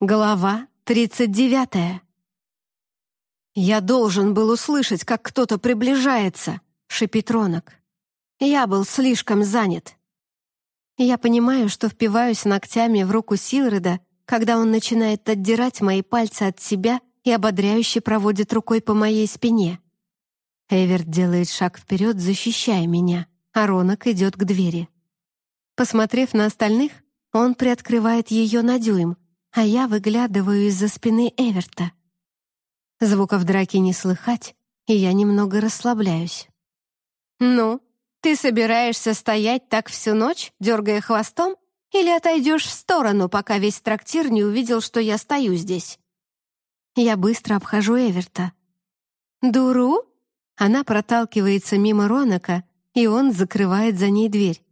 Глава тридцать девятая. «Я должен был услышать, как кто-то приближается», — шипит Ронок. «Я был слишком занят». Я понимаю, что впиваюсь ногтями в руку Силреда, когда он начинает отдирать мои пальцы от себя и ободряюще проводит рукой по моей спине. Эверт делает шаг вперед, защищая меня, а Ронок идет к двери. Посмотрев на остальных, он приоткрывает ее на дюйм, а я выглядываю из-за спины Эверта. Звуков драки не слыхать, и я немного расслабляюсь. «Ну, ты собираешься стоять так всю ночь, дергая хвостом, или отойдешь в сторону, пока весь трактир не увидел, что я стою здесь?» Я быстро обхожу Эверта. «Дуру?» Она проталкивается мимо Ронака, и он закрывает за ней дверь.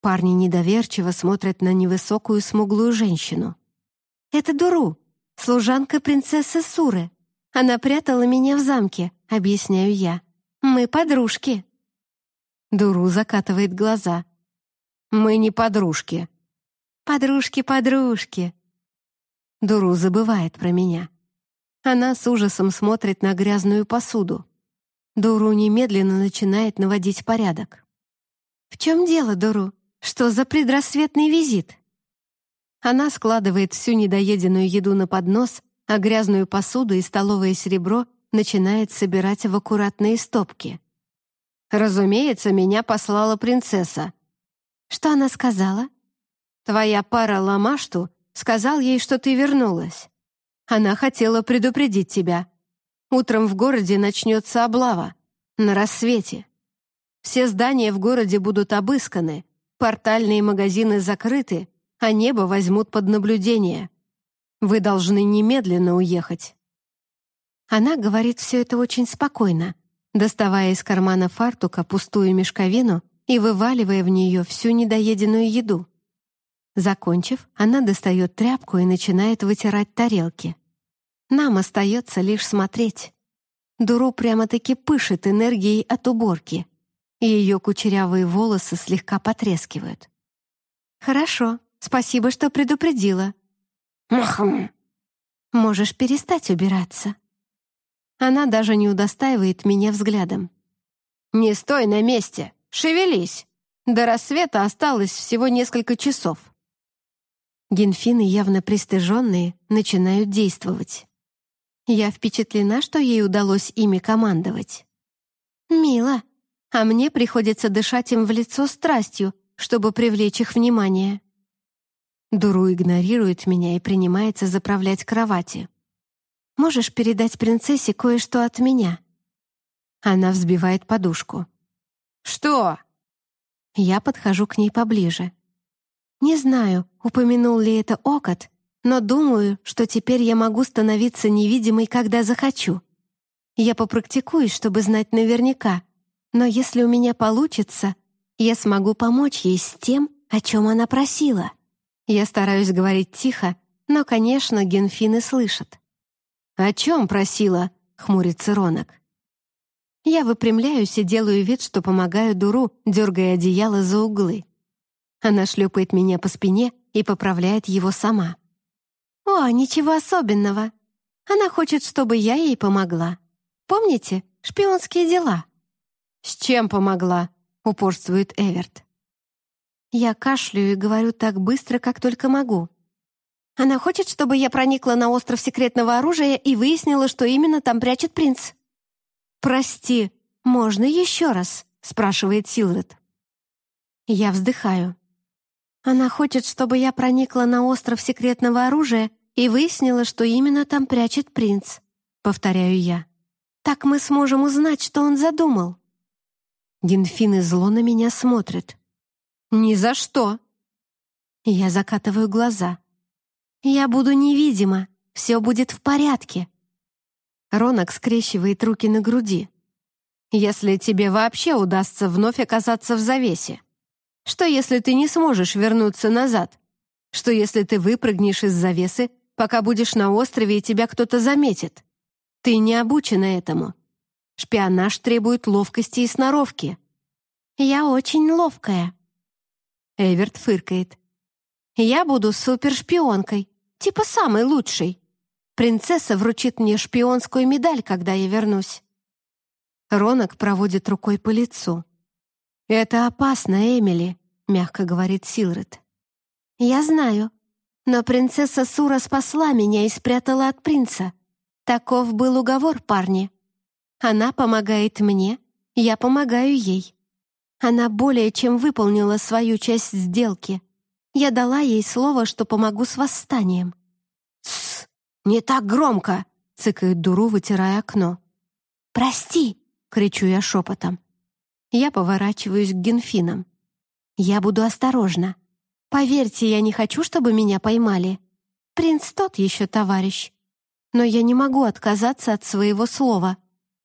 Парни недоверчиво смотрят на невысокую смуглую женщину. «Это Дуру, служанка принцессы Суры. Она прятала меня в замке», — объясняю я. «Мы подружки». Дуру закатывает глаза. «Мы не подружки». «Подружки-подружки». Дуру забывает про меня. Она с ужасом смотрит на грязную посуду. Дуру немедленно начинает наводить порядок. «В чем дело, Дуру? Что за предрассветный визит?» Она складывает всю недоеденную еду на поднос, а грязную посуду и столовое серебро начинает собирать в аккуратные стопки. «Разумеется, меня послала принцесса». «Что она сказала?» «Твоя пара Ламашту сказал ей, что ты вернулась. Она хотела предупредить тебя. Утром в городе начнется облава. На рассвете. Все здания в городе будут обысканы, портальные магазины закрыты, а небо возьмут под наблюдение. Вы должны немедленно уехать». Она говорит все это очень спокойно, доставая из кармана фартука пустую мешковину и вываливая в нее всю недоеденную еду. Закончив, она достает тряпку и начинает вытирать тарелки. Нам остается лишь смотреть. Дуру прямо-таки пышет энергией от уборки. Ее кучерявые волосы слегка потрескивают. «Хорошо, Спасибо, что предупредила. Махм. Можешь перестать убираться. Она даже не удостаивает меня взглядом. Не стой на месте, шевелись. До рассвета осталось всего несколько часов. Генфины, явно пристыженные, начинают действовать. Я впечатлена, что ей удалось ими командовать. Мило, а мне приходится дышать им в лицо страстью, чтобы привлечь их внимание. Дуру игнорирует меня и принимается заправлять кровати. «Можешь передать принцессе кое-что от меня?» Она взбивает подушку. «Что?» Я подхожу к ней поближе. Не знаю, упомянул ли это Окот, но думаю, что теперь я могу становиться невидимой, когда захочу. Я попрактикуюсь, чтобы знать наверняка, но если у меня получится, я смогу помочь ей с тем, о чем она просила. Я стараюсь говорить тихо, но, конечно, генфины слышат. «О чем просила?» — хмурится Ронок. Я выпрямляюсь и делаю вид, что помогаю Дуру, дергая одеяло за углы. Она шлепает меня по спине и поправляет его сама. «О, ничего особенного. Она хочет, чтобы я ей помогла. Помните, шпионские дела?» «С чем помогла?» — упорствует Эверт. Я кашляю и говорю так быстро, как только могу. Она хочет, чтобы я проникла на остров секретного оружия и выяснила, что именно там прячет принц. «Прости, можно еще раз?» — спрашивает Силред. Я вздыхаю. Она хочет, чтобы я проникла на остров секретного оружия и выяснила, что именно там прячет принц. Повторяю я. Так мы сможем узнать, что он задумал. Генфины зло на меня смотрят. «Ни за что!» Я закатываю глаза. «Я буду невидима, все будет в порядке». Ронок скрещивает руки на груди. «Если тебе вообще удастся вновь оказаться в завесе? Что, если ты не сможешь вернуться назад? Что, если ты выпрыгнешь из завесы, пока будешь на острове и тебя кто-то заметит? Ты не обучена этому. Шпионаж требует ловкости и сноровки». «Я очень ловкая», Эверт фыркает. «Я буду супершпионкой, типа самый лучший. Принцесса вручит мне шпионскую медаль, когда я вернусь». Ронок проводит рукой по лицу. «Это опасно, Эмили», — мягко говорит Силред. «Я знаю, но принцесса Сура спасла меня и спрятала от принца. Таков был уговор, парни. Она помогает мне, я помогаю ей. Она более чем выполнила свою часть сделки. Я дала ей слово, что помогу с восстанием». «Тссс, не так громко!» — цыкает Дуру, вытирая окно. «Прости!» — кричу я шепотом. Я поворачиваюсь к Генфинам. «Я буду осторожна. Поверьте, я не хочу, чтобы меня поймали. Принц тот еще товарищ. Но я не могу отказаться от своего слова.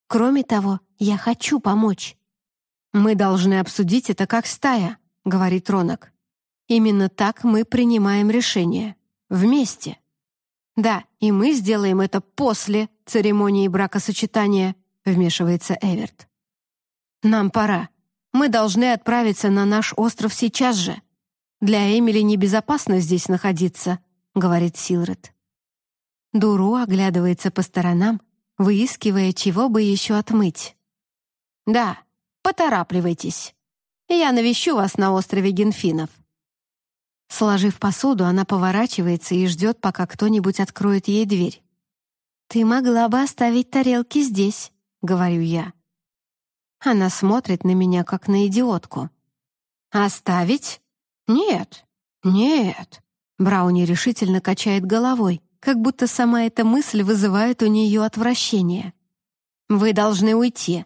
Кроме того, я хочу помочь». «Мы должны обсудить это как стая», — говорит Ронок. «Именно так мы принимаем решение. Вместе». «Да, и мы сделаем это после церемонии бракосочетания», — вмешивается Эверт. «Нам пора. Мы должны отправиться на наш остров сейчас же. Для Эмили небезопасно здесь находиться», — говорит Силред. Дуру оглядывается по сторонам, выискивая, чего бы еще отмыть. «Да, поторапливайтесь. Я навещу вас на острове Генфинов». Сложив посуду, она поворачивается и ждет, пока кто-нибудь откроет ей дверь. «Ты могла бы оставить тарелки здесь», — говорю я. Она смотрит на меня, как на идиотку. «Оставить? Нет, нет». Брауни решительно качает головой, как будто сама эта мысль вызывает у нее отвращение. «Вы должны уйти.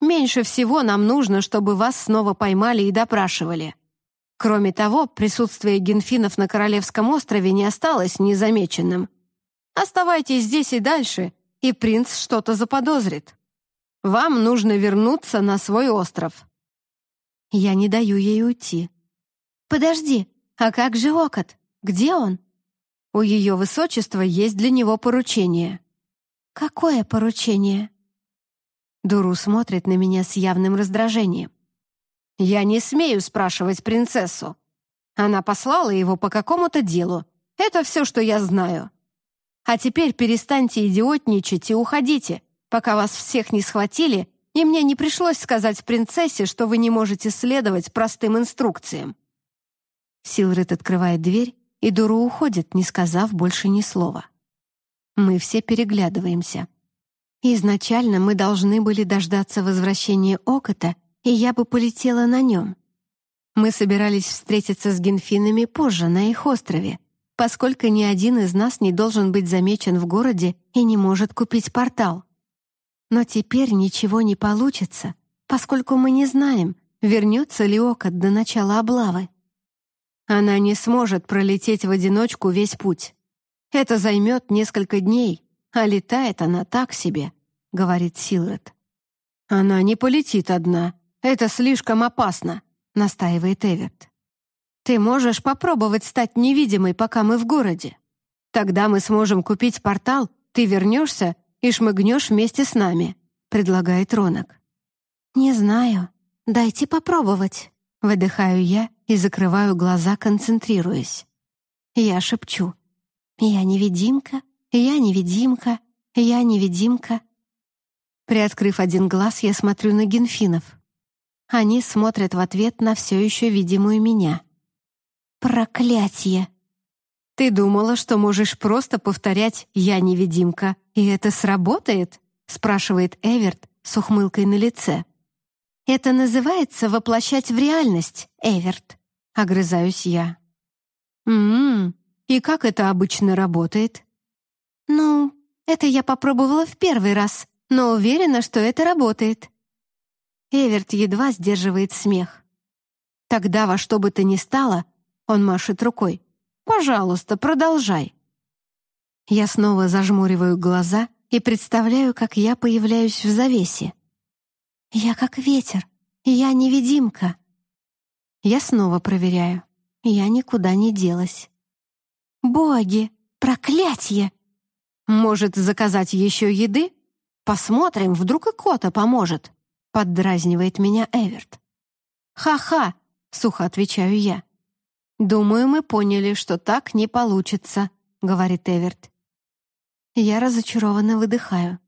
Меньше всего нам нужно, чтобы вас снова поймали и допрашивали. Кроме того, присутствие генфинов на Королевском острове не осталось незамеченным. Оставайтесь здесь и дальше, и принц что-то заподозрит. Вам нужно вернуться на свой остров». Я не даю ей уйти. «Подожди, а как же Окот? Где он?» «У ее высочества есть для него поручение». «Какое поручение?» Дуру смотрит на меня с явным раздражением. «Я не смею спрашивать принцессу. Она послала его по какому-то делу. Это все, что я знаю. А теперь перестаньте идиотничать и уходите пока вас всех не схватили, и мне не пришлось сказать принцессе, что вы не можете следовать простым инструкциям». Силред открывает дверь, и Дуру уходит, не сказав больше ни слова. Мы все переглядываемся. Изначально мы должны были дождаться возвращения Окота, и я бы полетела на нем. Мы собирались встретиться с генфинами позже, на их острове, поскольку ни один из нас не должен быть замечен в городе и не может купить портал. Но теперь ничего не получится, поскольку мы не знаем, вернется ли Окот до начала облавы. Она не сможет пролететь в одиночку весь путь. Это займет несколько дней, а летает она так себе, — говорит Силред. «Она не полетит одна. Это слишком опасно», — настаивает Эверт. «Ты можешь попробовать стать невидимой, пока мы в городе. Тогда мы сможем купить портал, ты вернешься и шмыгнешь вместе с нами», — предлагает Ронок. «Не знаю. Дайте попробовать», — выдыхаю я и закрываю глаза, концентрируясь. Я шепчу. «Я невидимка, я невидимка, я невидимка». Приоткрыв один глаз, я смотрю на генфинов. Они смотрят в ответ на все еще видимую меня. «Проклятие!» «Ты думала, что можешь просто повторять «я невидимка», и это сработает?» — спрашивает Эверт с ухмылкой на лице. «Это называется воплощать в реальность, Эверт», — огрызаюсь я. «М-м, и как это обычно работает?» «Ну, это я попробовала в первый раз, но уверена, что это работает». Эверт едва сдерживает смех. «Тогда во что бы то ни стало», — он машет рукой, Пожалуйста, продолжай». Я снова зажмуриваю глаза и представляю, как я появляюсь в завесе. Я как ветер, я невидимка. Я снова проверяю. Я никуда не делась. Боги, проклятье! Может, заказать еще еды? Посмотрим, вдруг и кота поможет. Поддразнивает меня Эверт. «Ха-ха!» — сухо отвечаю я. «Думаю, мы поняли, что так не получится», — говорит Эверт. Я разочарованно выдыхаю.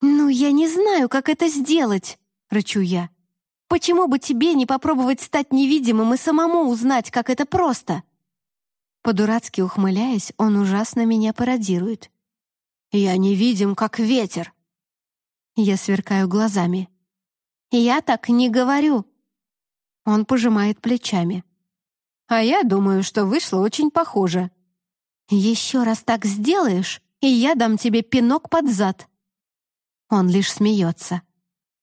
«Ну, я не знаю, как это сделать», — рычу я. «Почему бы тебе не попробовать стать невидимым и самому узнать, как это просто?» По-дурацки ухмыляясь, он ужасно меня пародирует. «Я невидим, как ветер!» Я сверкаю глазами. «Я так не говорю!» Он пожимает плечами. «А я думаю, что вышло очень похоже». «Еще раз так сделаешь, и я дам тебе пинок под зад». Он лишь смеется.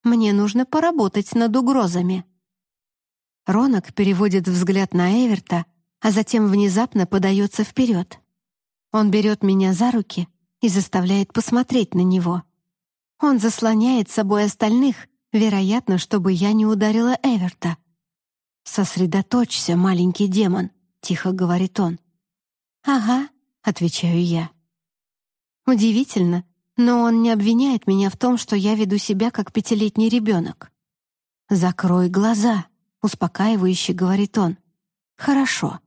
«Мне нужно поработать над угрозами». Ронок переводит взгляд на Эверта, а затем внезапно подается вперед. Он берет меня за руки и заставляет посмотреть на него. Он заслоняет собой остальных, вероятно, чтобы я не ударила Эверта. «Сосредоточься, маленький демон», — тихо говорит он. «Ага», — отвечаю я. Удивительно, но он не обвиняет меня в том, что я веду себя как пятилетний ребенок. «Закрой глаза», — успокаивающе говорит он. «Хорошо.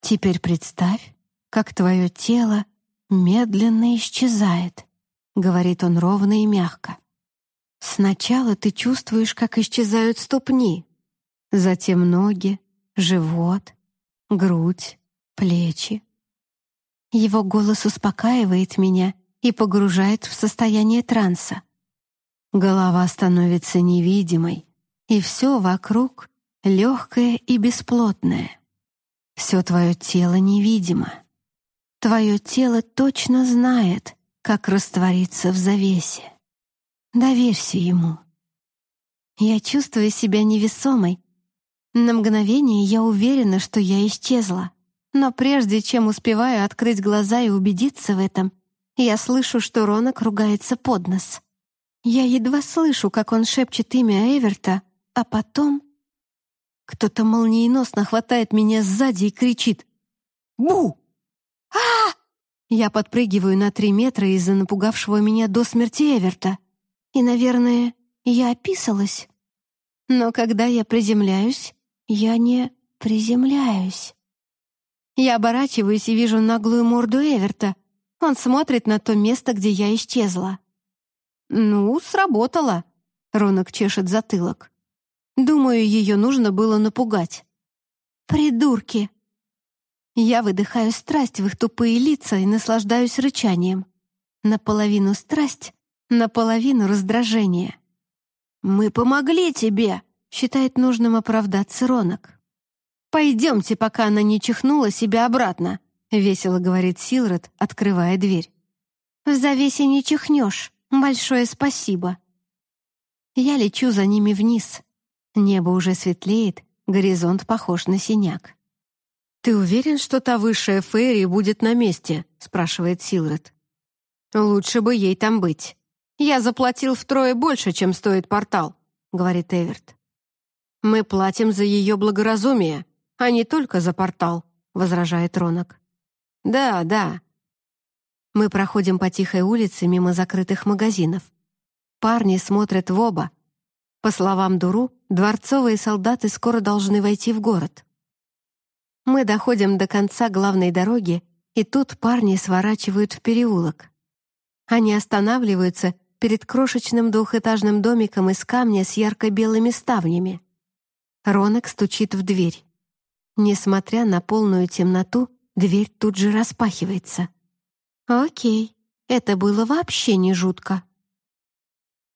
Теперь представь, как твое тело медленно исчезает», — говорит он ровно и мягко. «Сначала ты чувствуешь, как исчезают ступни, затем ноги, живот, грудь, плечи. Его голос успокаивает меня и погружает в состояние транса. Голова становится невидимой, и все вокруг легкое и бесплотное. Все твое тело невидимо. Твое тело точно знает, как раствориться в завесе. Доверься ему. Я чувствую себя невесомой. На мгновение я уверена, что я исчезла. Но прежде чем успеваю открыть глаза и убедиться в этом, я слышу, что Ронок ругается под нос. Я едва слышу, как он шепчет имя Эверта, а потом... Кто-то молниеносно хватает меня сзади и кричит «Бу!» А Я подпрыгиваю на три метра из-за напугавшего меня до смерти Эверта. И, наверное, я описалась. Но когда я приземляюсь, я не приземляюсь. Я оборачиваюсь и вижу наглую морду Эверта, он смотрит на то место, где я исчезла. «Ну, сработало», — Ронок чешет затылок. «Думаю, ее нужно было напугать». «Придурки!» Я выдыхаю страсть в их тупые лица и наслаждаюсь рычанием. Наполовину страсть, наполовину раздражение. «Мы помогли тебе!» — считает нужным оправдаться Ронок. «Пойдемте, пока она не чихнула себя обратно», — весело говорит Силред, открывая дверь. «В завесе не чихнешь. Большое спасибо». Я лечу за ними вниз. Небо уже светлеет, горизонт похож на синяк. «Ты уверен, что та высшая Фейри будет на месте?» — спрашивает Силред. «Лучше бы ей там быть. Я заплатил втрое больше, чем стоит портал», — говорит Эверт. «Мы платим за ее благоразумие, а не только за портал», — возражает Ронок. «Да, да». Мы проходим по тихой улице мимо закрытых магазинов. Парни смотрят в оба. По словам Дуру, дворцовые солдаты скоро должны войти в город. Мы доходим до конца главной дороги, и тут парни сворачивают в переулок. Они останавливаются перед крошечным двухэтажным домиком из камня с ярко-белыми ставнями. Ронок стучит в дверь. Несмотря на полную темноту, Дверь тут же распахивается. Окей, это было вообще не жутко.